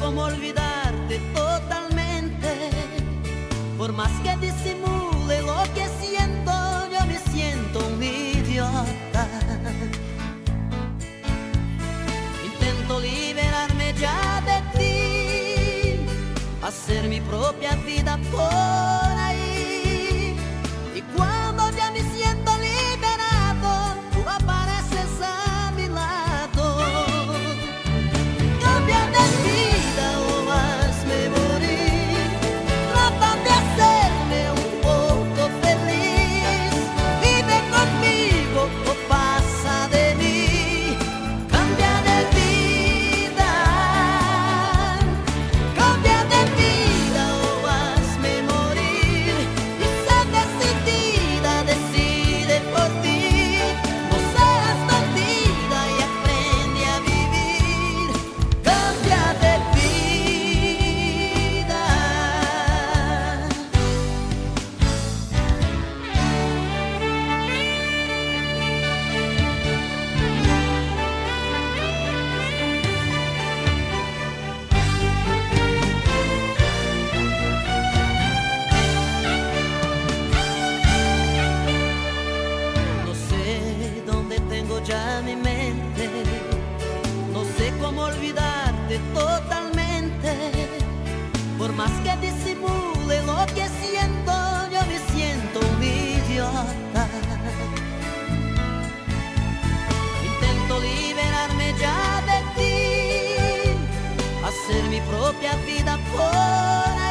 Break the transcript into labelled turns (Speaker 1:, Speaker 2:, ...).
Speaker 1: cómo olvidarte totalmente. Por más que disimule lo que siento, yo me siento un idiota. Intento liberarme ya de ti, hacer mi propia vida por olvidarte totalmente. Por más que disimule lo que siento, yo me siento un idiota. Intento liberarme ya de ti, hacer mi propia vida por